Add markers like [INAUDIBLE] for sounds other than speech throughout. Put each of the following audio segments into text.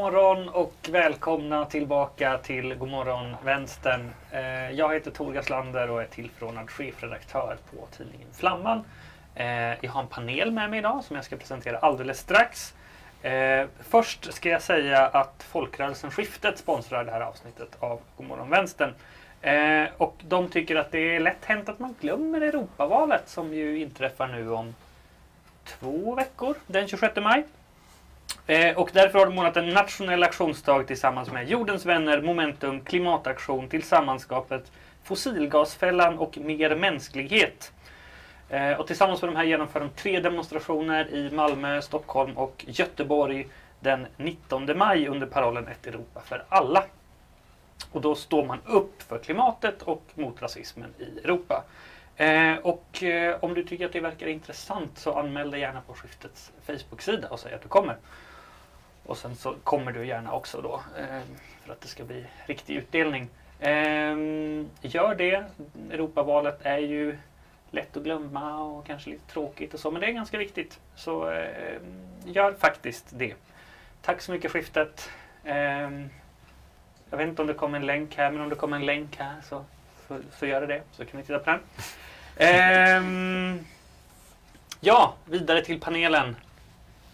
morgon och välkomna tillbaka till Godmorgon Vänstern. Eh, jag heter Tor Gaslander och är tillförordnad chefredaktör på tidningen Flamman. Eh, jag har en panel med mig idag som jag ska presentera alldeles strax. Eh, först ska jag säga att Folkrörelsen Skiftet sponsrar det här avsnittet av Godmorgon Vänstern. Och de tycker att det är lätt hänt att man glömmer Europavalet som ju inträffar nu om två veckor, den 26 maj. Eh, och därför har de ordnat en nationell aktionsdag tillsammans med Jordens vänner, Momentum, Klimataktion, Tillsammanskapet, Fossilgasfällan och Mer mänsklighet. Eh, och tillsammans med de här genomför de tre demonstrationer i Malmö, Stockholm och Göteborg den 19 maj under parollen Ett Europa för alla. Och då står man upp för klimatet och mot rasismen i Europa. Eh, och eh, om du tycker att det verkar intressant så anmäl dig gärna på Skiftets Facebook-sida och säg att du kommer. Och sen så kommer du gärna också då eh, för att det ska bli riktig utdelning. Eh, gör det. Europavalet är ju lätt att glömma och kanske lite tråkigt och så, men det är ganska viktigt. Så eh, gör faktiskt det. Tack så mycket skiftet. Eh, jag vet inte om det kommer en länk här, men om det kommer en länk här så, så, så gör det det. Så kan ni titta på den. Eh, ja, vidare till panelen.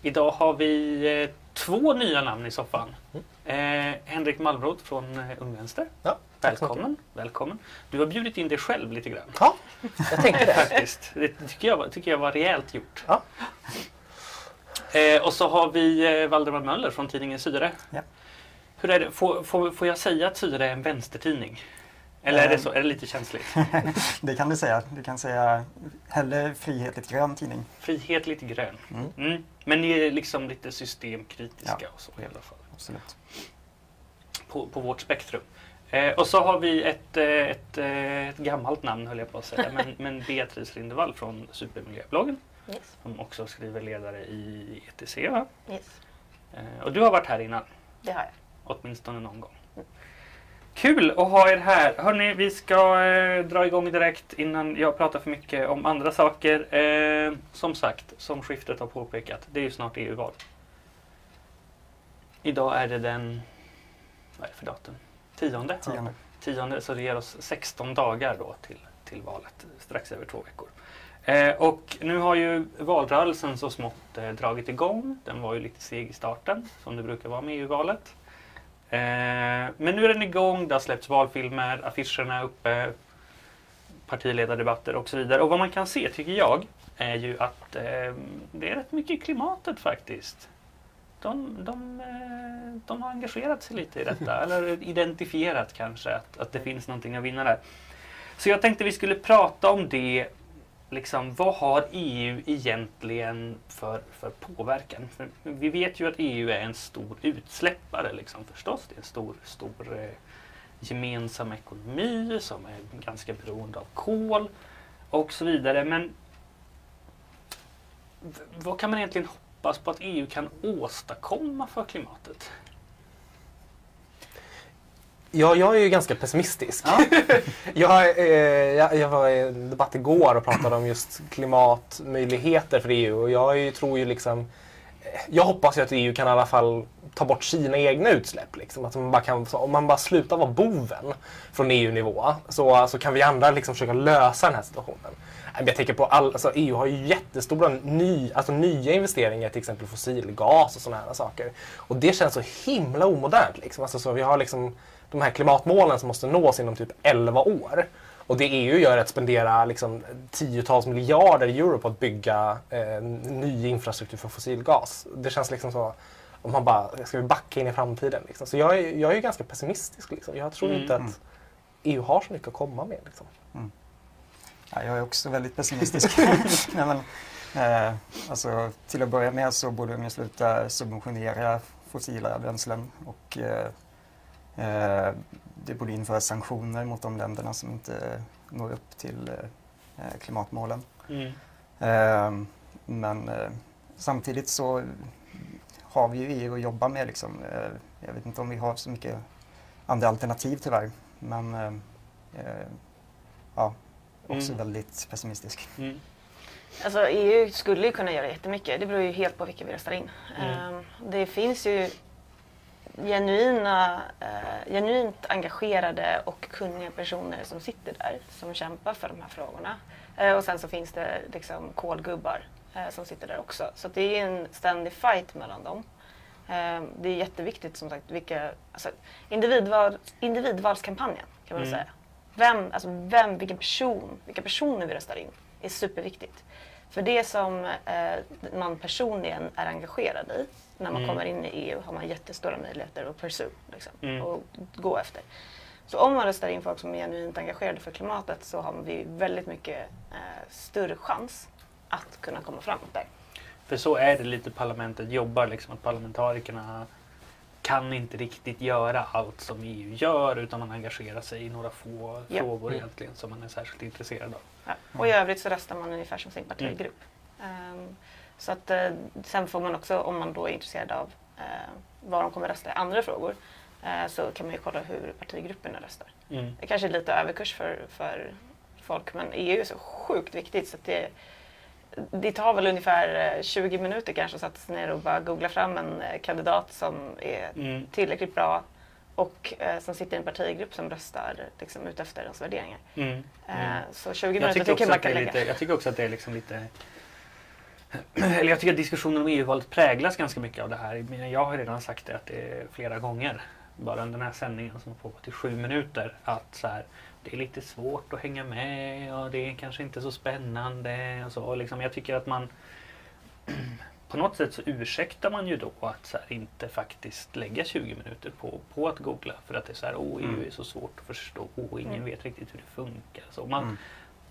Idag har vi eh, två nya namn i soffan. Mm. Eh, Henrik Malmroth från eh, Ung Vänster. Ja, välkommen, välkommen. Du har bjudit in dig själv lite grann. Ja, jag tänkte det. [LAUGHS] Faktiskt. Det tycker jag, tycker jag var rejält gjort. Ja. Eh, och så har vi eh, Valdemar Möller från tidningen Syre. Ja. Hur är det? Får, får, får jag säga att Syre är en vänstertidning? Eller är det, så, är det lite känsligt? [LAUGHS] det kan du säga. Du kan säga hellre frihetligt grön tidning. Frihetligt grön. Mm. Mm. Men ni är liksom lite systemkritiska ja. och så i alla fall. Absolut. På, på vårt spektrum. Eh, och så har vi ett, eh, ett, eh, ett, gammalt namn höll jag på att säga, men, [LAUGHS] men Beatrice Lindevall från Supermiljöbloggen. Yes. Som också skriver ledare i ETC va? Yes. Eh, och du har varit här innan? Det har jag. Åtminstone någon gång. Kul att ha er här. Hörni, vi ska eh, dra igång direkt innan jag pratar för mycket om andra saker. Eh, som sagt, som skiftet har påpekat, det är ju snart EU-val. Idag är det den, vad är det för datum? Tionde? Tionde. Tionde, så det ger oss 16 dagar då till, till valet, strax över två veckor. Eh, och nu har ju valrörelsen så smått eh, dragit igång. Den var ju lite seg i starten, som det brukar vara med EU-valet. Eh, men nu är den igång, det har släppts valfilmer, affischerna är uppe, partiledardebatter och så vidare. Och vad man kan se, tycker jag, är ju att eh, det är rätt mycket klimatet faktiskt. De, de, eh, de har engagerat sig lite i detta, [LAUGHS] eller identifierat kanske att, att det finns någonting att vinna där. Så jag tänkte vi skulle prata om det liksom, vad har EU egentligen för, för påverkan? För vi vet ju att EU är en stor utsläppare liksom, förstås. Det är en stor, stor eh, gemensam ekonomi som är ganska beroende av kol och så vidare. Men vad kan man egentligen hoppas på att EU kan åstadkomma för klimatet? Ja, jag är ju ganska pessimistisk. Ja. [LAUGHS] jag, eh, jag, jag, var i en debatt igår och pratade om just klimatmöjligheter för EU och jag tror ju liksom eh, jag hoppas ju att EU kan i alla fall ta bort sina egna utsläpp. Liksom. Att man bara kan, om man bara slutar vara boven från EU-nivå så, så kan vi andra liksom försöka lösa den här situationen. Jag tänker på all, alltså EU har ju jättestora ny, alltså nya investeringar till exempel fossilgas och sådana här saker. Och det känns så himla omodernt. Liksom. Alltså, så vi har liksom de här klimatmålen som måste nås inom typ 11 år. Och det EU gör är att spendera liksom, tiotals miljarder euro på att bygga eh, ny infrastruktur för fossilgas. Det känns liksom så, om man bara, ska vi backa in i framtiden? Liksom. Så jag är, jag är ganska pessimistisk. Liksom. Jag tror mm. inte att EU har så mycket att komma med. Liksom. Mm. Ja, jag är också väldigt pessimistisk. [LAUGHS] Nej, men, eh, alltså, till att börja med så borde de sluta subventionera fossila bränslen och eh, det borde införas sanktioner mot de länderna som inte når upp till eh, klimatmålen. Mm. Eh, men samtidigt så har vi ju EU att jobba med. Liksom. Jag vet inte om vi har så mycket andra alternativ tyvärr. Men ja, också mm. väldigt pessimistisk. Mm. Alltså EU skulle ju kunna göra jättemycket. Det beror ju helt på vilka vi röstar in. Mm. Det finns ju genuina, eh, genuint engagerade och kunniga personer som sitter där som kämpar för de här frågorna. Eh, och sen så finns det liksom kolgubbar eh, som sitter där också. Så det är en ständig fight mellan dem. Eh, det är jätteviktigt som sagt vilka, alltså, individval, individvalskampanjen kan man Mm. säga. Vem, alltså vem, vilken person, vilka personer vi röstar in är superviktigt. För det som eh, man personligen är engagerad i när man Mm. kommer in i EU har man jättestora möjligheter att pursue liksom, Mm. och gå efter. Så om man röstar in folk som är genuint engagerade för klimatet så har vi väldigt mycket eh, större chans att kunna komma framåt där. För så är det lite parlamentet jobbar, liksom att parlamentarikerna kan inte riktigt göra allt som EU gör utan man engagerar sig i några få Ja. frågor Mm. egentligen som man är särskilt intresserad av. Ja. Och i övrigt så röstar man ungefär som sin partigrupp. Ehm, så att, eh, sen får man också, om man då är intresserad av eh, vad de kommer rösta i andra frågor, eh, så kan man ju kolla hur partigrupperna röstar. Mm. Det kanske är lite överkurs för, för folk, men EU är så sjukt viktigt så att det, det tar väl ungefär eh, 20 minuter kanske att sätta sig ner och bara googla fram en eh, kandidat som är Mm. tillräckligt bra och eh, som sitter i en partigrupp som röstar liksom, ut efter ens värderingar. Mm. Eh, Mm. Så 20 Jag minuter tycker, jag man kan lägga. lite, jag tycker också att det är liksom lite... [CLEARS THROAT] Eller jag tycker att diskussionen om EU-valet präglas ganska mycket av det här. Jag har redan sagt det att det flera gånger. Bara under den här sändningen som har pågått i sju minuter. Att så här, det är lite svårt att hänga med och det är kanske inte så spännande. Och så. Och liksom, jag tycker att man [CLEARS THROAT] på något sätt så ursäktar man ju då att här, inte faktiskt lägga 20 minuter på, på att googla. För att det är så här, EU Mm. är så svårt att förstå. Oh, ingen Mm. vet riktigt hur det funkar. Så man, Mm.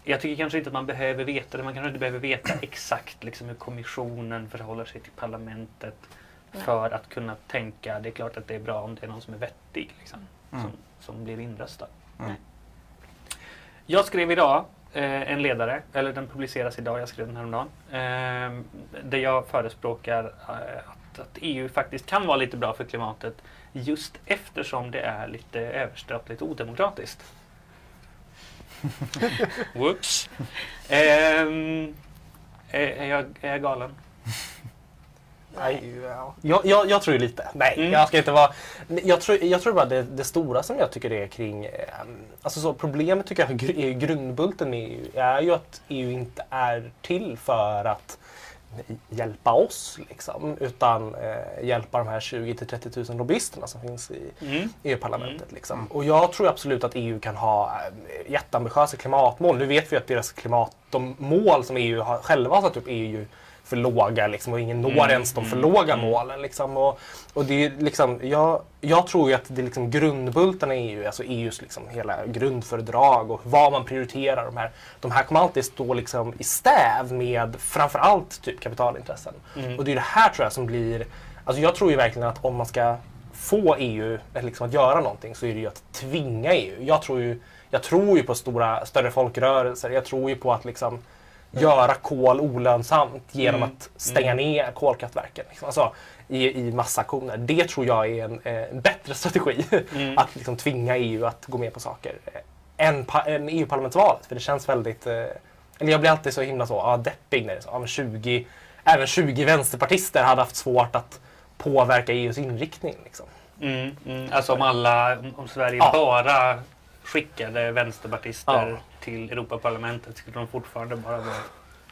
Jag tycker kanske inte att man behöver veta det. Man kanske inte behöver veta exakt liksom, hur kommissionen förhåller sig till parlamentet Nej. för att kunna tänka. Det är klart att det är bra om det är någon som är vettig liksom, Mm. som, som blir inröstad. Mm. Jag skrev idag eh, en ledare, eller den publiceras idag, jag skrev den häromdagen, eh, där jag förespråkar eh, att, att EU faktiskt kan vara lite bra för klimatet just eftersom det är lite överstatligt odemokratiskt. [LAUGHS] Whoops! Ehm, är, är, jag, är jag galen? Nej, ja. jag, jag, jag tror ju lite. Nej, Mm. jag ska inte vara... Jag tror, jag tror bara det, det stora som jag tycker är kring... Eh, alltså så problemet tycker jag är grundbulten med EU är ju att EU inte är till för att hjälpa oss liksom, utan eh, hjälpa de här 20 till 30 000 lobbyisterna som finns i Mm. EU-parlamentet. Liksom. Och jag tror absolut att EU kan ha eh, jätteambitiösa klimatmål. Nu vet vi att deras klimat, de mål som EU har, själva har satt upp är ju för låga liksom, och ingen når Mm, ens de för mm, låga mm. målen. Liksom. Och, och det är liksom, jag, jag tror ju att det är liksom grundbultarna i EU, alltså EUs liksom hela grundfördrag och vad man prioriterar. De här, de här kommer alltid stå liksom i stäv med framförallt typ kapitalintressen. Mm. Och det är det här tror jag som blir... Alltså jag tror ju verkligen att om man ska få EU liksom, att göra någonting så är det ju att tvinga EU. Jag tror ju, jag tror ju på stora, större folkrörelser. Jag tror ju på att liksom göra kol olönsamt genom Mm. att stänga ner kolkraftverken. Liksom. Alltså, i, i massaktioner. Det tror jag är en, eh, en bättre [LAUGHS] strategi. Mm. att liksom tvinga EU att gå med på saker. Än, än EU-parlamentsvalet. För det känns väldigt... Eh, eller jag blir alltid så himla så, ja, deppig när det är så. Men 20, även 20 vänsterpartister hade haft svårt att påverka EUs inriktning. Liksom. Mm, mm. Alltså om alla, om Sverige Ja. bara skickade vänsterpartister Ja. till Europaparlamentet skulle de fortfarande bara vara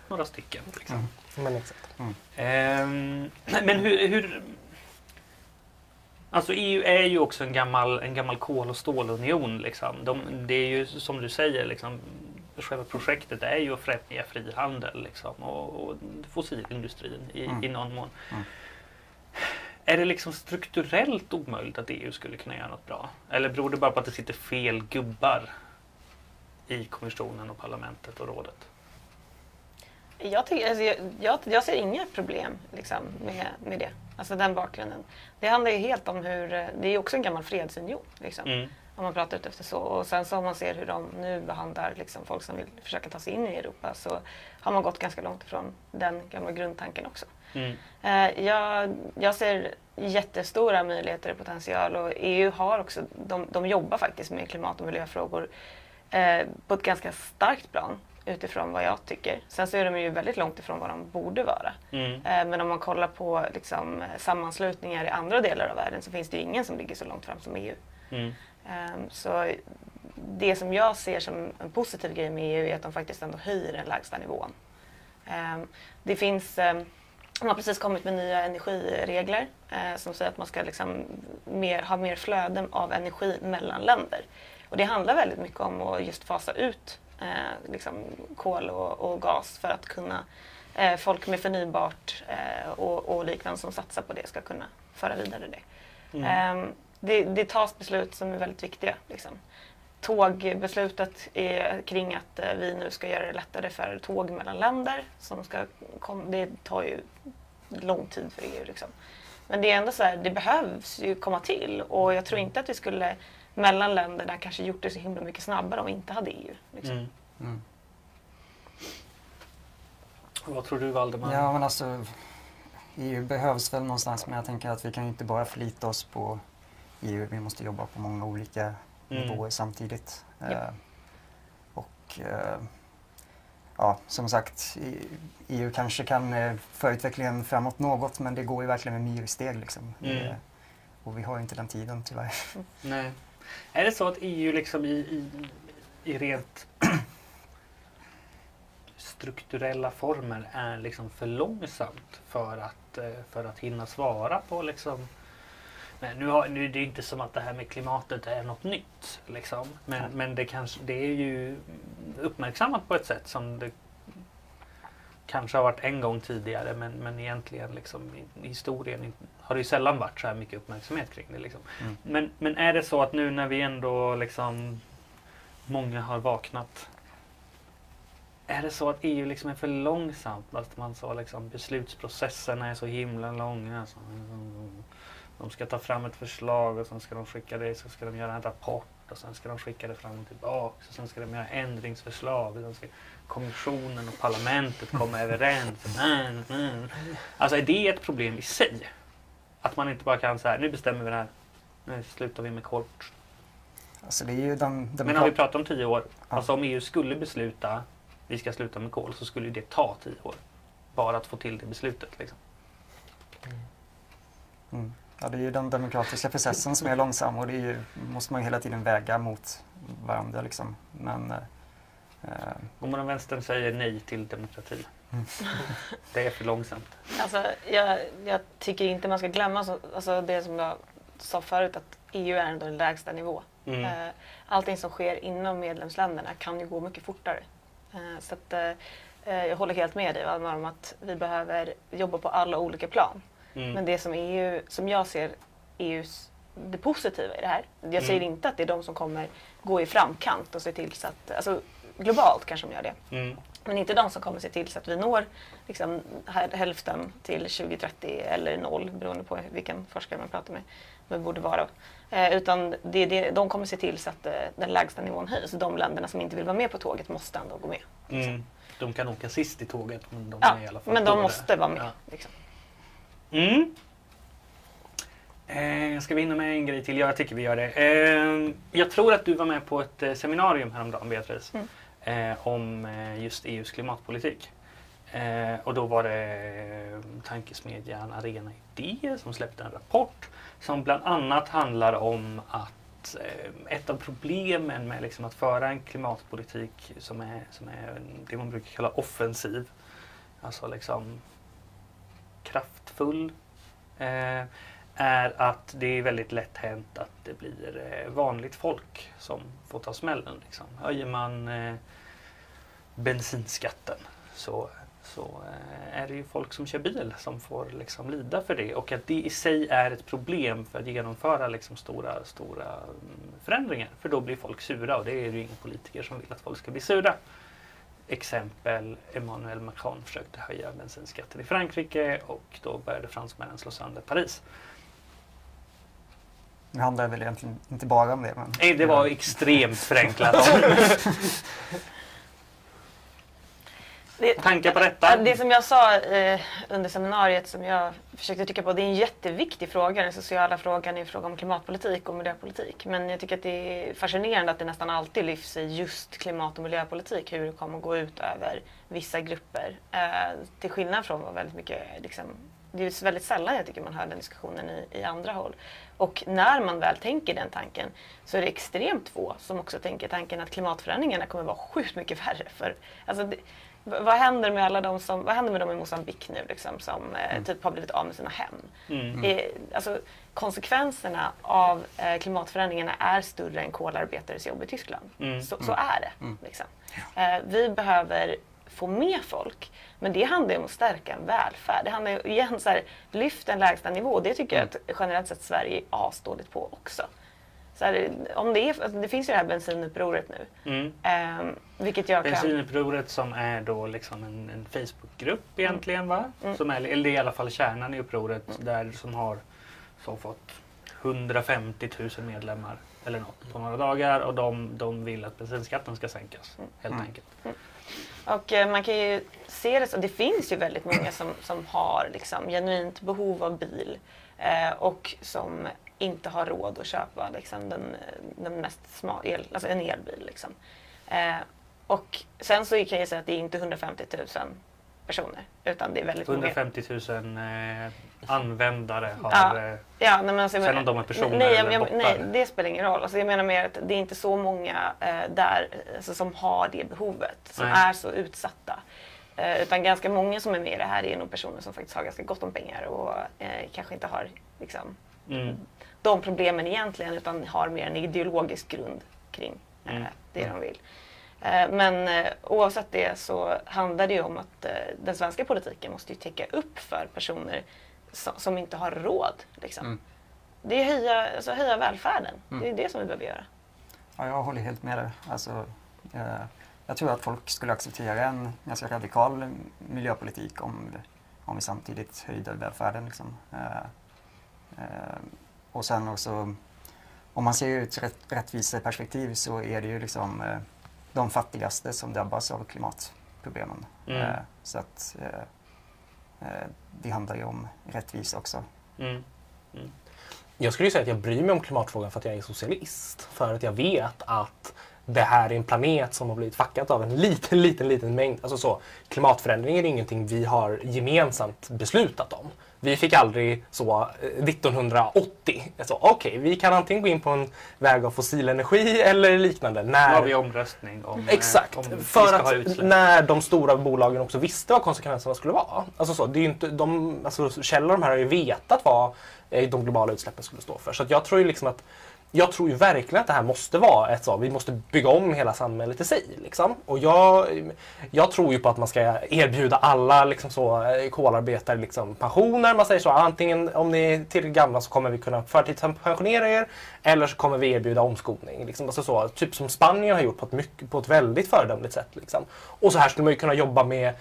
några stycken. Liksom. Mm. Men exakt. Ehm, [CLEARS THROAT] men hur, hur... Alltså EU är ju också en gammal, en gammal kol och stålunion. Liksom. De, det är ju som du säger, liksom, själva projektet är ju att främja frihandel liksom, och, och fossilindustrin i, Mm. i någon mån. Mm. Är det liksom strukturellt omöjligt att EU skulle kunna göra något bra? Eller beror det bara på att det sitter fel gubbar i kommissionen och parlamentet och rådet? Jag, tycker, alltså, jag, jag, jag ser inga problem liksom, med, med det. Alltså den bakgrunden. Det handlar ju helt om hur, det är ju också en gammal fredsunion. Liksom, Mm. Om man pratar ut efter så. Och sen så om man ser hur de nu behandlar liksom, folk som vill försöka ta sig in i Europa så har man gått ganska långt ifrån den gamla grundtanken också. Mm. Eh, jag, jag ser jättestora möjligheter och potential och EU har också, de, de jobbar faktiskt med klimat och miljöfrågor eh, på ett ganska starkt plan. utifrån vad jag tycker. Sen så är de ju väldigt långt ifrån vad de borde vara. Mm. Eh, Men om man kollar på liksom, sammanslutningar i andra delar av världen så finns det ju ingen som ligger så långt fram som EU. Mm. Ehm, Så det som jag ser som en positiv grej med EU är att de faktiskt ändå höjer den lägsta nivån. Ehm, Det finns, ehm, de har precis kommit med nya energiregler eh, som säger att man ska liksom mer, ha mer flöden av energi mellan länder. Och det handlar väldigt mycket om att just fasa ut eh, liksom kol och, och gas för att kunna eh, folk med förnybart eh, och, och liknande som satsar på det ska kunna föra vidare det. Mm. Ehm, det, det tas beslut som är väldigt viktiga. Liksom. Tågbeslutet är kring att eh, vi nu ska göra det lättare för tåg mellan länder. Som ska kom, det tar ju lång tid för EU. Liksom. Men det är ändå så här, det behövs ju komma till och jag tror inte att vi skulle mellan länderna kanske gjort det så himla mycket snabbare om vi inte hade EU. Liksom. Mm. Mm. Vad tror du Valdemar? Ja, men alltså EU behövs väl någonstans men jag tänker att vi kan ju inte bara förlita oss på EU. Vi måste jobba på många olika Mm. nivåer samtidigt. Ja. Eh, och eh, ja, som sagt, EU kanske kan eh, föra utvecklingen framåt något men det går ju verkligen med myrsteg liksom. Mm. Och vi har inte den tiden tyvärr. [LAUGHS] Nej. Är det så att EU liksom i, i, i rent [CLEARS THROAT] strukturella former är liksom för långsamt för att, för att hinna svara på liksom men nu, har, nu är det inte som att det här med klimatet är något nytt. Liksom. Men, Nej. men det, kanske, det är ju uppmärksammat på ett sätt som det kanske har varit en gång tidigare men, men egentligen liksom, i, i historien har det ju sällan varit så här mycket uppmärksamhet kring det. Liksom. Mm. Men, men är det så att nu när vi ändå liksom många har vaknat är det så att EU liksom är för långsamt? Att man så liksom beslutsprocesserna är så himla långa. Så, de ska ta fram ett förslag och sen ska de skicka det, så ska de göra en rapport och sen ska de skicka det fram och tillbaka. Och sen ska de göra ändringsförslag. Och sen ska kommissionen och parlamentet komma överens. [LAUGHS] Mm, mm. Alltså är det ett problem i sig? Att man inte bara kan säga nu bestämmer vi det här. Nu slutar vi med kol. Alltså det är ju den, Men har vi pratat om tio år. Ja. Alltså om EU skulle besluta vi ska sluta med kol så skulle det ta tio år. Bara att få till det beslutet. Liksom. Mm. Ja, det är ju den demokratiska processen som är långsam och det är ju, måste man ju hela tiden väga mot varandra. Liksom. Men, eh, eh, Om vänstern säger nej till demokrati. Mm. Det är för långsamt. Alltså, jag, jag tycker inte man ska glömma så, alltså det som jag sa förut att EU är ändå den lägsta nivå. Mm. Eh, Allting som sker inom medlemsländerna kan ju gå mycket fortare. Eh, Så att, eh, eh, jag håller helt med dig Valdemar om att vi behöver jobba på alla olika plan. Mm. Men det som EU, som jag ser EUs, det positiva i det här. Jag säger Mm. inte att det är de som kommer gå i framkant och se till så att, alltså globalt kanske de gör det. Mm. Men inte de som kommer se till så att vi når liksom, hälften till 2030 eller noll beroende på vilken forskare man pratar med. Men borde vara. Eh, utan det, det, de kommer se till så att eh, den lägsta nivån höjs. De länderna som inte vill vara med på tåget måste ändå gå med. Mm. De kan åka sist i tåget men de Ja, är i alla fall men de det. måste vara med. Ja. Liksom. Mm. Eh, ska vi hinna med en grej till? Ja, jag tycker vi gör det. Eh, jag tror att du var med på ett eh, seminarium häromdagen, Beatrice, Mm. eh, om eh, just EUs klimatpolitik. Eh, och då var det eh, tankesmedjan Arena Idé som släppte en rapport som bland annat handlar om att ett av problemen med liksom att föra en klimatpolitik som är, som är det man brukar kalla offensiv, alltså liksom kraftfull, eh, är att det är väldigt lätt hänt att det blir eh, vanligt folk som får ta smällen. Liksom. Höjer man eh, bensinskatten så, så eh, är det ju folk som kör bil som får liksom lida för det och att det i sig är ett problem för att genomföra liksom stora, stora mm, förändringar. För då blir folk sura och det är ju inga politiker som vill att folk ska bli sura. Exempel Emmanuel Macron försökte höja bensinskatten i Frankrike och då började fransmännen slå sönder Paris. nu handlar det väl egentligen inte bara om det. Men, Nej, det var extremt förenklat. [LAUGHS] Det, Tankar på detta? Det som jag sa eh, under seminariet som jag försökte trycka på, det är en jätteviktig fråga. Den sociala frågan är en fråga om klimatpolitik och miljöpolitik. Men jag tycker att det är fascinerande att det nästan alltid lyfts i just klimat och miljöpolitik, hur det kommer att gå ut över vissa grupper. Eh, till skillnad från vad väldigt mycket liksom, det är väldigt sällan jag tycker man hör den diskussionen i, i andra håll. Och när man väl tänker den tanken så är det extremt få som också tänker tanken att klimatförändringarna kommer vara sjukt mycket värre. För, alltså, det, vad händer med alla de som, vad händer med dem i Mosambik nu liksom, som eh, Mm. typ har blivit av med sina hem? Mm. Eh, alltså, konsekvenserna av eh, klimatförändringarna är större än kolarbetares jobb i Tyskland. Mm. Så, så är det. Liksom. Eh, vi behöver få med folk. Men det handlar ju om att stärka en välfärd. Det handlar ju igen så här, lyft en lägsta nivå. Det tycker jag att generellt sett Sverige är asdåligt på också. Så här, om det, är, alltså, det finns ju det här bensinupproret nu. Mm. Eh, vilket jag kan... Bensinupproret som är då liksom en, en Facebookgrupp egentligen va? Mm. Som är, eller det är i alla fall kärnan i upproret där som har så fått 150 000 medlemmar eller något på några dagar och de, de vill att bensinskatten ska sänkas helt Mm. enkelt. Och eh, man kan ju se det så, det finns ju väldigt många som, som har liksom, genuint behov av bil eh, och som inte har råd att köpa liksom, den, den mest sma, el, alltså en elbil. Liksom. Eh, och sen så kan jag säga att det är inte 150 000 personer utan det är väldigt många. 150 000 eh, användare har... Ja. Eh, Ja, nej, men alltså, Sen om de är personer nej, eller jag, nej, det spelar ingen roll. Alltså, jag menar mer att det är inte så många eh, där alltså, som har det behovet, som Nej. är så utsatta. Eh, utan ganska många som är med i det här är nog personer som faktiskt har ganska gott om pengar och eh, kanske inte har liksom, mm, de problemen egentligen utan har mer en ideologisk grund kring eh, Mm. det de vill. Eh, men eh, oavsett det så handlar det ju om att eh, den svenska politiken måste ju täcka upp för personer som, som inte har råd. Liksom. Mm. Det är höja, alltså, höja välfärden. Mm. Det är det som vi behöver göra. Ja, jag håller helt med dig. Alltså, eh, jag tror att folk skulle acceptera en ganska radikal miljöpolitik om, om vi samtidigt höjde välfärden. Liksom. Eh, eh, och sen också, om man ser ur ett rätt, rättviseperspektiv så är det ju liksom eh, de fattigaste som drabbas av klimatproblemen. Mm. Eh, så att eh, eh, det handlar ju om rättvisa också. mm, Jag skulle ju säga att jag bryr mig om klimatfrågan för att jag är socialist. För att jag vet att det här är en planet som har blivit fackat av en liten, liten, liten mängd. Alltså så, klimatförändring är ingenting vi har gemensamt beslutat om. Vi fick aldrig så eh, 1980, så okej, vi kan antingen gå in på en väg av fossil energi eller liknande. Då När... har vi omröstning om, eh, Exakt, om för att när de stora bolagen också visste vad konsekvenserna skulle vara. Alltså så, det är inte, de, alltså Kjell och de här har ju vetat vad eh, de globala utsläppen skulle stå för. Så jag tror ju liksom att jag tror ju verkligen att det här måste vara ett så, vi måste bygga om hela samhället i sig. Liksom. Och jag, jag tror ju på att man ska erbjuda alla liksom så, eh, kolarbetare liksom, pensioner. Man säger så, antingen om ni är tillräckligt gamla så kommer vi kunna förtidspensionera er eller så kommer vi erbjuda omskolning. Liksom. Alltså så, typ som Spanien har gjort på ett, mycket, på ett väldigt föredömligt sätt. Liksom. Och så här skulle man ju kunna jobba med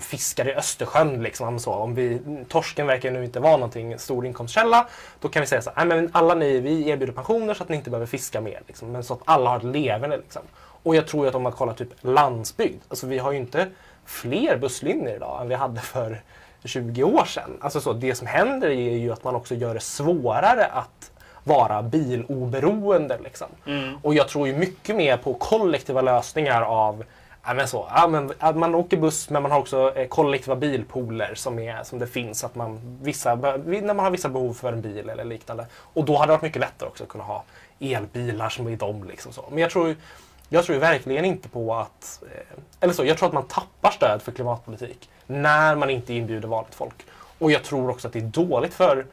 fiskare fiskar i Östersjön. Liksom, så. Om vi, torsken verkar nu inte vara någonting stor inkomstkälla. Då kan vi säga så här, men alla ni, vi erbjuder pensioner så att ni inte behöver fiska mer. Liksom, men så att alla har ett leverne. Liksom. Och jag tror att om man kollar typ landsbygd, alltså vi har ju inte fler busslinjer idag än vi hade för 20 år sedan. Alltså så, det som händer är ju att man också gör det svårare att vara biloberoende. Liksom. Mm. Och jag tror ju mycket mer på kollektiva lösningar av Ja, men så, ja, men, man åker buss men man har också eh, kollektiva bilpooler som, är, som det finns. Att man, vissa, när man har vissa behov för en bil eller liknande. Och då hade det varit mycket lättare också att kunna ha elbilar som är de. Liksom så. Men jag tror, jag tror verkligen inte på att... Eh, eller så, jag tror att man tappar stöd för klimatpolitik när man inte inbjuder vanligt folk. Och jag tror också att det är dåligt för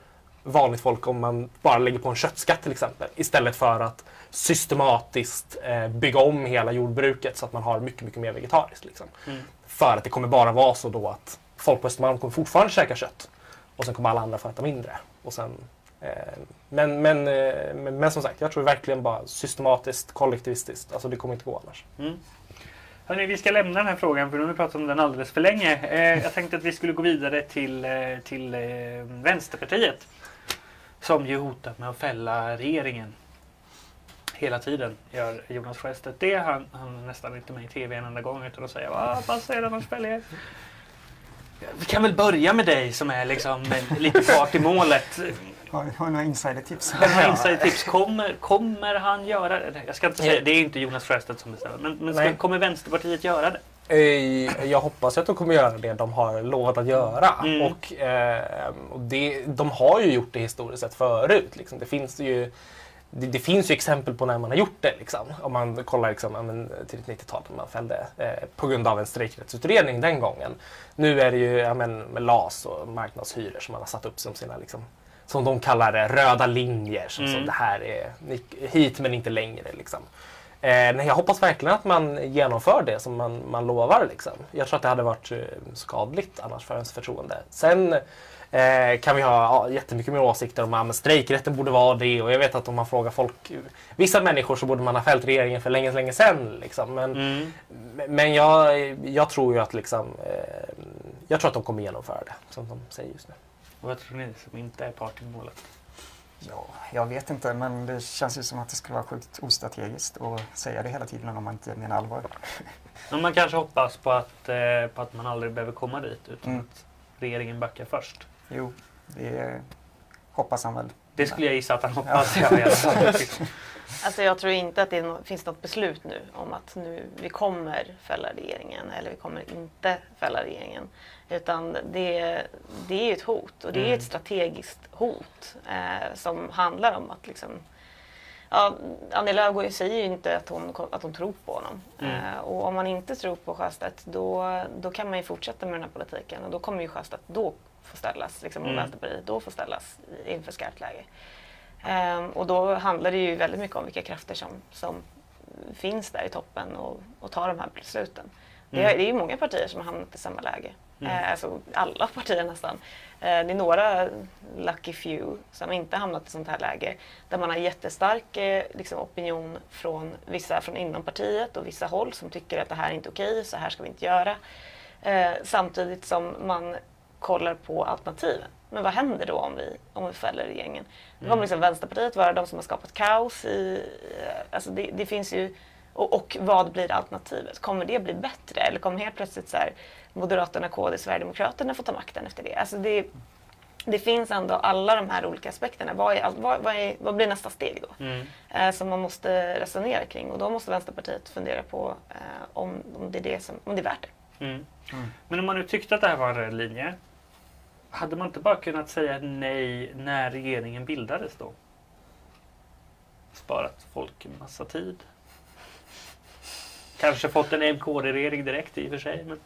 vanligt folk om man bara lägger på en köttskatt till exempel. Istället för att systematiskt eh, bygga om hela jordbruket så att man har mycket, mycket mer vegetariskt. Liksom. Mm. För att det kommer bara vara så då att folk på Östermalm kommer fortfarande käka kött. Och sen kommer alla andra få äta mindre. Och sen, eh, men, men, eh, men, men som sagt, jag tror verkligen bara systematiskt, kollektivistiskt. Alltså det kommer inte gå annars. Mm. Hörrni, vi ska lämna den här frågan för nu har vi pratat om den alldeles för länge. Eh, jag tänkte att vi skulle gå vidare till, eh, till eh, Vänsterpartiet. Som ju hotar med att fälla regeringen. Hela tiden gör Jonas Sjöstedt det. Han, han är nästan inte med i TV en enda gång utan att säga vad vad säger Anders Bellier? Vi kan väl börja med dig som är liksom lite fart i målet. Har, har några insidertips? Har insidertips. Kommer, kommer han göra det? Jag ska inte säga, det är inte Jonas Sjöstedt som bestämmer. Men, men ska, kommer Vänsterpartiet göra det? Eh, Jag hoppas att de kommer göra det de har lovat att göra. Mm. Och, eh, och det, de har ju gjort det historiskt sett förut. Liksom. Det, finns ju, det, det finns ju exempel på när man har gjort det. Liksom. Om man kollar liksom, ja, men, tidigt 90-tal när man fällde eh, på grund av en strejkrättsutredning den gången. Nu är det ju ja, men, med LAS och marknadshyror som man har satt upp som sina liksom, som de kallar det, röda linjer. Som, Mm. som det här är hit men inte längre. Liksom. Eh, jag hoppas verkligen att man genomför det som man, man lovar. Liksom. Jag tror att det hade varit eh, skadligt annars för ens förtroende. Sen eh, kan vi ha ja, jättemycket mer åsikter om att strejkrätten borde vara det. Och jag vet att om man frågar folk, vissa människor så borde man ha fällt regeringen för länge, länge sedan. Liksom. Men, Mm. men jag, jag tror ju att liksom, eh, jag tror att de kommer genomföra det som de säger just nu. Och vad tror ni som inte är part i målet? Ja, jag vet inte, men det känns ju som att det skulle vara sjukt ostrategiskt att säga det hela tiden om man inte menar allvar. [LAUGHS] Men man kanske hoppas på att, eh, på att man aldrig behöver komma dit utan Mm. att regeringen backar först. Jo, det hoppas han väl. Det skulle jag gissa att han hoppas. Ja. [LAUGHS] [LAUGHS] Alltså jag tror inte att det är finns något beslut nu om att nu vi kommer fälla regeringen eller vi kommer inte fälla regeringen. Utan det, det är ett hot och det är Mm. ett strategiskt hot eh, som handlar om att liksom Ja, Annie Lööf säger ju inte att hon, att hon tror på honom. Mm. Eh, och om man inte tror på Sjöstedt då, då kan man ju fortsätta med den här politiken och då kommer ju Sjöstedt då få ställas, liksom, och Mm. Vänsterpartiet då få ställas inför skarpt läge. Ehm, och då handlar det ju väldigt mycket om vilka krafter som, som finns där i toppen och, och tar de här besluten. Det, Mm. är, det är ju många partier som har hamnat i samma läge. Mm. Eh, alltså alla [LAUGHS] partier nästan. Eh, det är några lucky few som inte hamnat i sånt här läge där man har jättestark eh, liksom, opinion från vissa från inom partiet och vissa håll som tycker att det här är inte okej, så här ska vi inte göra. Samtidigt som man kollar på alternativen. Men vad händer då om vi, om vi fäller regeringen? Då kommer liksom Vänsterpartiet vara de som har skapat kaos. I, eh, alltså det, det finns ju, och, och vad blir alternativet? Kommer det bli bättre? Eller kommer helt plötsligt så här, Moderaterna, KD, Sverigedemokraterna få ta makten efter det? Alltså det, det finns ändå alla de här olika aspekterna. Vad, är, vad, vad, är, vad blir nästa steg då? Mm. Eh, som man måste resonera kring. Och då måste Vänsterpartiet fundera på eh, om, om, det är det som, om det är värt det. Mm. Mm. Men om man nu tyckte att det här var en röd linje, hade man inte bara kunnat säga nej när regeringen bildades då? Sparat folk en massa tid. Kanske fått en MKD-regering direkt i och för sig. Men...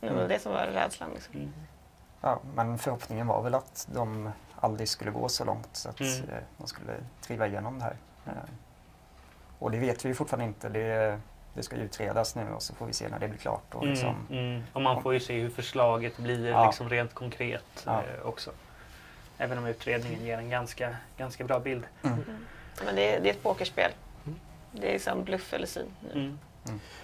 Det var det som var rädslan. Liksom. Mm. Ja, men förhoppningen var väl att de aldrig skulle gå så långt så att Mm. eh, de skulle driva igenom det här. Eh, Och det vet vi ju fortfarande inte. Det, det ska utredas nu och så får vi se när det blir klart. Och liksom, Mm, mm. Och man får ju se hur förslaget blir Ja. liksom rent konkret Ja. eh, också. Även om utredningen ger en ganska, ganska bra bild. mm. Men det är, det är ett pokerspel. Det är liksom bluff eller syn. Mm.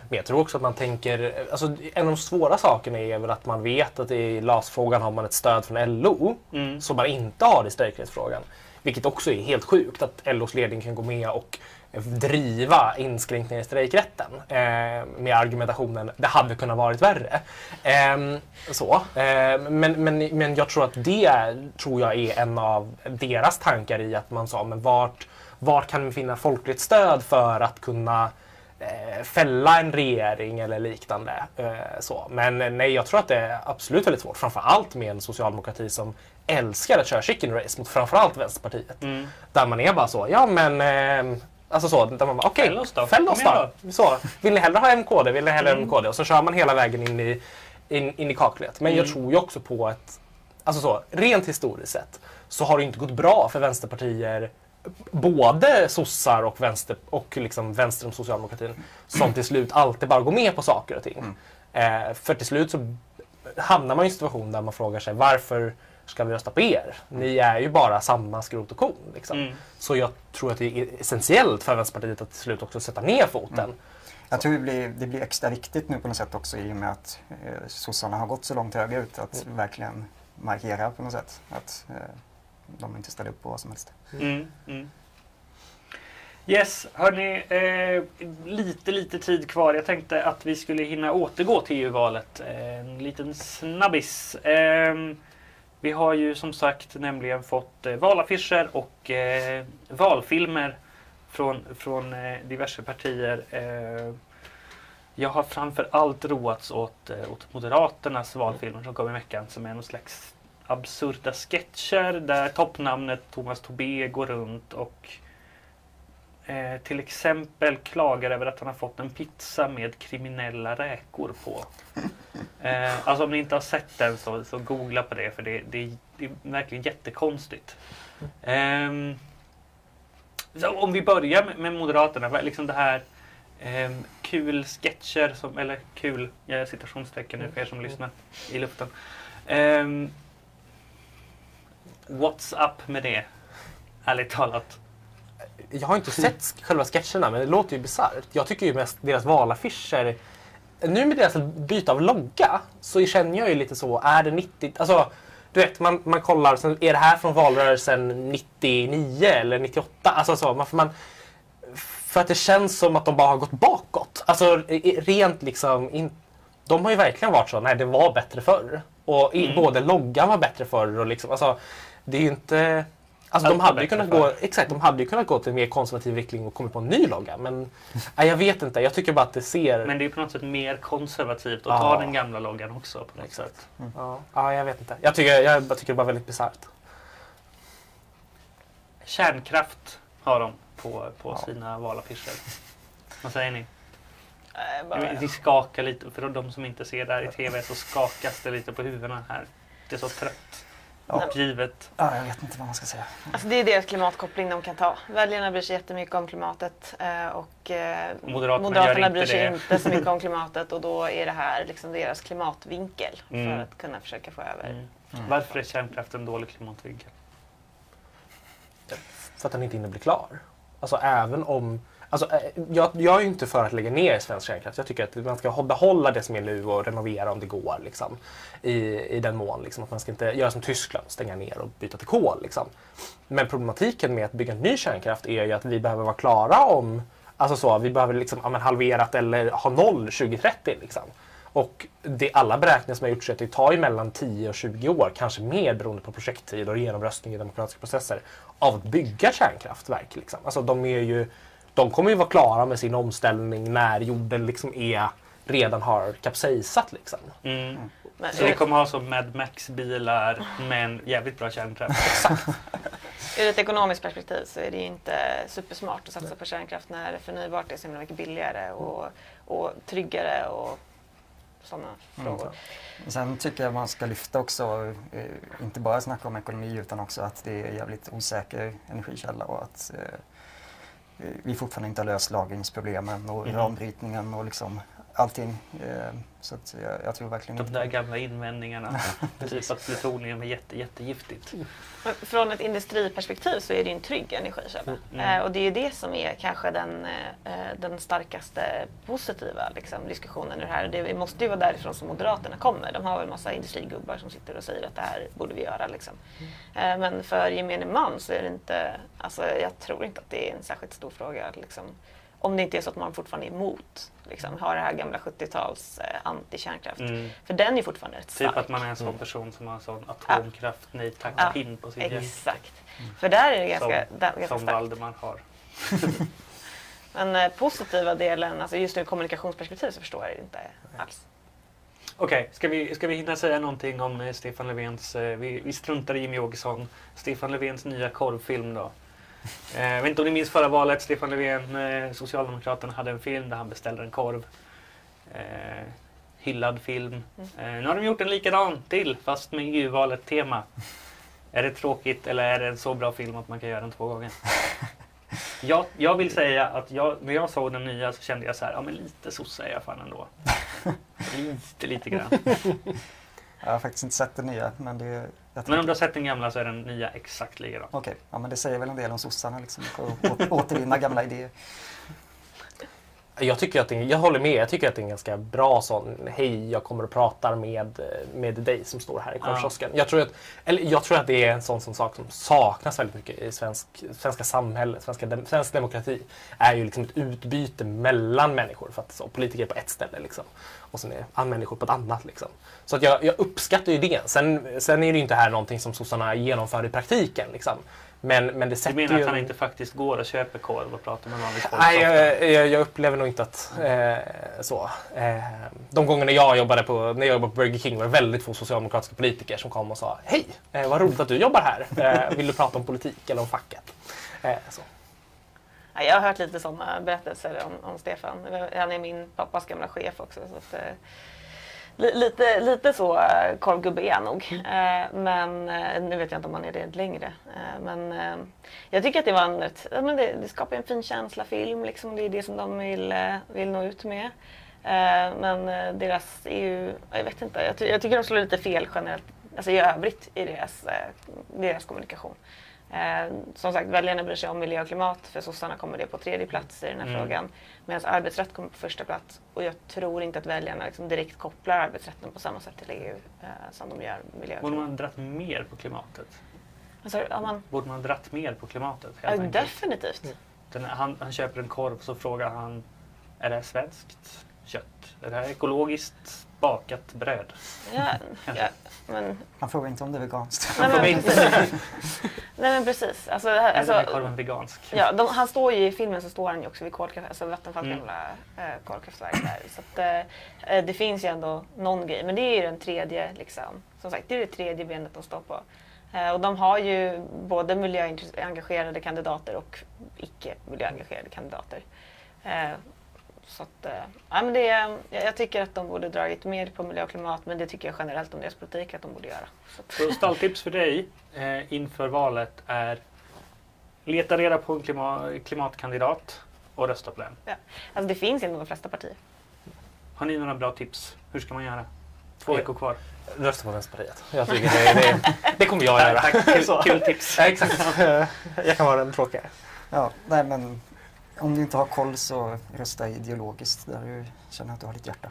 Men jag tror också att man tänker, alltså en av de svåra sakerna är väl att man vet att i LAS-frågan har man ett stöd från LO Mm. som man inte har i strejkrättsfrågan. Vilket också är helt sjukt att LOs ledning kan gå med och driva inskränkningar i strejkrätten eh, med argumentationen det hade kunnat varit värre. Eh, så. Eh, men, men, men jag tror att det är, tror jag är en av deras tankar i att man sa men vart, vart kan vi finna folkligt stöd för att kunna eh, fälla en regering eller liknande. Eh, så. Men eh, nej, jag tror att det är absolut väldigt svårt. Framförallt med en socialdemokrati som älskar att köra chicken race mot framförallt Vänsterpartiet. Mm. Där man är bara så, ja men eh, Alltså så, där man bara, okej, Fäll då. Fäll oss då. Så, vill ni hellre ha MKD, vill ni hellre ha Mm. MKD? Och så kör man hela vägen in i, in, in i kaklet. Men jag Mm. tror ju också på ett, alltså så, rent historiskt sett så har det inte gått bra för vänsterpartier både sossar och vänster och liksom vänster om socialdemokratin som till slut alltid bara går med på saker och ting. Eh, för till slut så hamnar man i en situation där man frågar sig varför ska vi rösta på er? Ni är ju bara samma skrot och korn. Liksom. Mm. Så jag tror att det är essentiellt för Vänsterpartiet att till slut också sätta ner foten. Mm. Jag tror det blir, det blir extra viktigt nu på något sätt också i och med att eh, sossarna har gått så långt högerut att verkligen markera på något sätt att eh, de inte ställer upp på vad som helst. Mm, mm. Yes, hörni. Eh, lite, lite tid kvar. Jag tänkte att vi skulle hinna återgå till EU-valet. Eh, en liten snabbis. Eh, vi har ju som sagt nämligen fått eh, valaffischer och eh, valfilmer från, från eh, diverse partier. Eh, jag har framför allt roats åt, eh, åt Moderaternas valfilmer som kom i veckan som är någon slags absurda sketcher där toppnamnet Thomas Tobé går runt och eh, till exempel klagar över att han har fått en pizza med kriminella räkor på. [LAUGHS] Eh, alltså om ni inte har sett den så, så googla på det för det, det, det är verkligen jättekonstigt. Så om vi börjar med, med Moderaterna, liksom det här ehm, kul sketcher, som, eller kul, jag gör citationstecken nu för er som lyssnar i luften. Ehm, what's up med det? Ärligt talat. Jag har inte sett själva sketcherna men det låter ju bisarrt. Jag tycker ju mest deras valaffischer nu med deras byte av logga så känner jag ju lite så, är det 90... Alltså, du vet, man, man kollar, sen, är det här från valrörelsen 99 eller 98? Alltså så, man, för, man, för att det känns som att de bara har gått bakåt. Alltså rent liksom, in, de har ju verkligen varit så, nej det var bättre förr. Och Mm. både loggan var bättre förr och liksom, alltså, det är ju inte... Alltså Allt de hade, ju kunnat gå, exakt, de hade ju kunnat gå till en mer konservativ riktning och kommit på en ny logga. Men nej, jag vet inte, jag tycker bara att det ser... Men det är på något sätt mer konservativt att ta den gamla loggan också. På något Exakt. sätt. Ja, ja, jag vet inte. Jag tycker, jag bara tycker det var väldigt bisarrt. Kärnkraft har de på, på Ja. sina valaffischer. [LAUGHS] Vad säger ni? Bara, Vi skakar lite, för de som inte ser det här i TV så skakas det lite på huvudena här. Det är så trött. Ja. Uppgivet. Ja, jag vet inte vad man ska säga. Alltså det är deras klimatkoppling de kan ta. Väljarna bryr sig jättemycket om klimatet eh, och eh, Moderaterna inte bryr sig det. inte så mycket om [LAUGHS] klimatet och då är det här liksom deras klimatvinkel Mm. för att kunna försöka få över. Mm. Varför är kärnkraft en dålig klimatvinkel? För att den inte hinner bli klar. Alltså även om... Alltså, eh, jag, jag är ju inte för att lägga ner svensk kärnkraft. Jag tycker att man ska behålla det som är nu och renovera om det går. Liksom, I, I den mån. Liksom, att man ska inte göra som Tyskland, stänga ner och byta till kol. Liksom. Men problematiken med att bygga ny kärnkraft är ju att vi behöver vara klara om... Alltså så, vi behöver liksom, ja, halverat eller ha noll 2030. Liksom. Och det, alla beräkningar som har gjorts är att det tar ju mellan 10 och 20 år, kanske mer beroende på projekttid och genomröstning i demokratiska processer, av att bygga kärnkraftverk. Liksom. Alltså, de, är ju, de kommer ju vara klara med sin omställning när jorden liksom är, redan har kapsejsat. Liksom. Mm. Men, Så vi kommer ha som Mad Max-bilar men jävligt bra kärnkraft. [LAUGHS] Ur ett ekonomiskt perspektiv så är det ju inte supersmart att satsa på kärnkraft när förnybart är så himla mycket billigare och, och tryggare och sådana frågor. Sen tycker jag man ska lyfta också, eh, inte bara snacka om ekonomi utan också att det är jävligt osäker energikälla och att eh, vi fortfarande inte har löst lagringsproblemen och Mhm. uranbrytningen och liksom allting. Eh, så att jag, jag tror verkligen De inte... där gamla invändningarna. [LAUGHS] typ att plutonium är jätte, jättegiftigt. Men från ett industriperspektiv så är det en trygg energikälla. Mm. Eh, och det är ju det som är kanske den, eh, den starkaste positiva liksom, diskussionen i det här. Det måste ju vara därifrån som Moderaterna kommer. De har väl en massa industrigubbar som sitter och säger att det här borde vi göra. Liksom. Eh, men för gemene man så är det inte, alltså, jag tror inte att det är en särskilt stor fråga. Liksom. Om det inte är så att man fortfarande är emot, liksom, har det här gamla 70-tals eh, anti-kärnkraft. Mm. För den är fortfarande rätt Typ stark. att man är en sån person som har en sån atomkraft nej Ja. tack-pin på sin hjälm. Exakt. För där är det ganska, Som- där, ganska Som starkt. Valdemar har. [LAUGHS] Men eh, positiva delen, alltså just ur kommunikationsperspektiv så förstår jag det inte alls. Okej, ska, vi, ska vi hinna säga någonting om eh, Stefan Löfvens, eh, vi, vi struntar i Jimmie Åkesson, Stefan Löfvens nya korvfilm då. Eh, jag vet inte om ni minns förra valet, Stefan Löfven, eh, Socialdemokraterna, hade en film där han beställde en korv. Eh, hyllad film. Eh, nu har de gjort en likadan till, fast med EU-valet tema. Är det tråkigt eller är det en så bra film att man kan göra den två gånger? [LAUGHS] Jag, jag vill säga att jag, när jag såg den nya så kände jag så här, ja men lite sosse är jag fan ändå. [LAUGHS] Lite, lite grann. [LAUGHS] Jag har faktiskt inte sett det nya men det... Men om du har sett den gamla så är den nya exakt likadan. Okej, ja, men det säger väl en del om sossarna liksom. Å- återvinna gamla idéer. Jag, tycker att det, jag håller med. Jag tycker att det är en ganska bra sån, hej jag kommer och pratar med, med dig som står här i korvkiosken. Ja. Jag, tror att, eller jag tror att det är en sån, sån sak som saknas väldigt mycket i svensk, svenska samhället, svenska, svensk demokrati. är ju liksom ett utbyte mellan människor. För att så, politiker är på ett ställe liksom, och sen är människor på ett annat. Liksom. Så att jag, jag uppskattar ju det. Sen, sen är det ju inte här någonting som sossarna genomför i praktiken. Liksom. Men, men det sätter du menar ju... att han inte faktiskt går och köper korv och pratar med vanligt folk? Nej, jag, jag, jag, upplever nog inte att eh, så. Eh, de gångerna jag jobbade på, när jag jobbade på Burger King var det väldigt få socialdemokratiska politiker som kom och sa Hej, eh, vad roligt att du jobbar här. Eh, vill du prata om politik eller om facket? Eh, så. Jag har hört lite sådana berättelser om, om Stefan. Han är min pappas gamla chef också. Så att, eh, Lite, lite så eh, korvgubbe är jag nog. Mm. Eh, men eh, nu vet jag inte om han är det längre. Men jag tycker att det var en men det, det skapar en fin känsla film. Liksom. Det är det som de vill, vill nå ut med. Men deras EU, jag vet inte, jag tycker de slår lite fel generellt, alltså i övrigt i deras, deras kommunikation. Eh, som sagt, väljarna bryr sig om miljö och klimat. För sossarna kommer det på tredje plats i den här mm. frågan. Medan arbetsrätt kommer på första plats. Och jag tror inte att väljarna liksom direkt kopplar arbetsrätten på samma sätt till EU eh, som de gör miljö och klimat. Borde man dratt mer på klimatet? Alltså, man... Borde man dratt mer på klimatet? Ja, definitivt. Mm. Den, han, han köper en korv så frågar han, är det svenskt kött? Är det ekologiskt bakat bröd? Ja, [LAUGHS] ja, men... Han frågar inte om det är veganskt. Nej, men, [LAUGHS] Nej men precis. Alltså, alltså, är korven vegansk? Ja, de, han står ju i filmen så står han ju också vid kolkraft, alltså Vattenfalls mm. gamla äh, kolkraftverk där. Så att, äh, det finns ju ändå någon grej. Men det är ju den tredje, liksom, som sagt, det är det tredje benet de står på. Äh, och de har ju både miljöengagerade kandidater och icke miljöengagerade kandidater. Så att, äh, ja, men det, jag tycker att de borde dragit mer på miljö och klimat men det tycker jag generellt om deras politik att de borde göra. Så, stalltips för dig eh, inför valet är leta reda på en klimat, klimatkandidat och rösta på den. Ja. Alltså det finns inom de flesta partier. Har ni några bra tips? Hur ska man göra? Två veckor kvar. Rösta på Vänsterpartiet. Jag tycker det, det, det kommer jag göra. Tack, kul, kul tips. Ja, exakt. [LAUGHS] Jag kan vara den tråkiga. Ja, nej men om du inte har koll så rösta ideologiskt där du känner att du har ditt hjärta.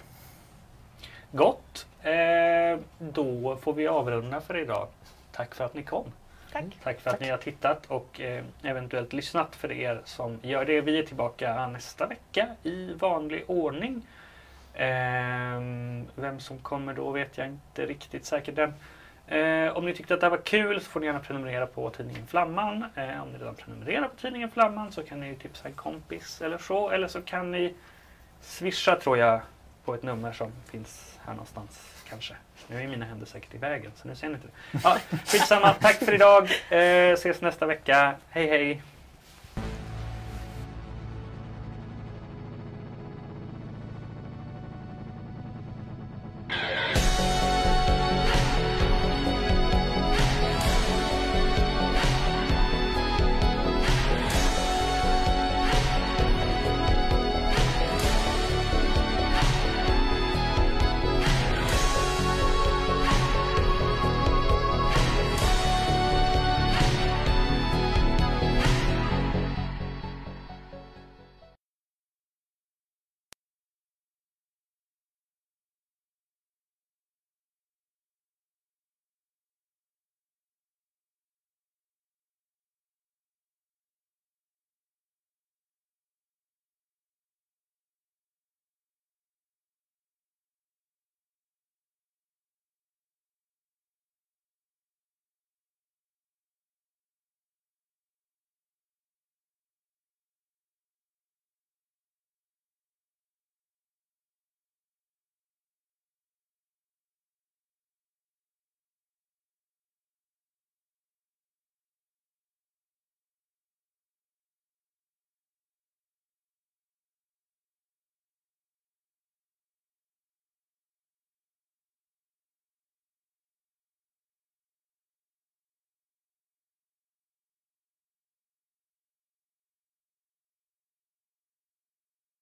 Gott. Eh, då får vi avrunda för idag. Tack för att ni kom. Tack. Tack för att Tack. ni har tittat och eh, eventuellt lyssnat för er som gör det. Vi är tillbaka nästa vecka i vanlig ordning. Eh, vem som kommer då vet jag inte riktigt säkert än. Eh, om ni tyckte att det här var kul så får ni gärna prenumerera på tidningen Flamman. Eh, om ni redan prenumererar på tidningen Flamman så kan ni tipsa en kompis eller så. Eller så kan ni swisha tror jag på ett nummer som finns här någonstans kanske. Nu är mina händer säkert i vägen så nu ser ni inte det. Ja, skitsamma, tack för idag. Eh, ses nästa vecka. Hej hej!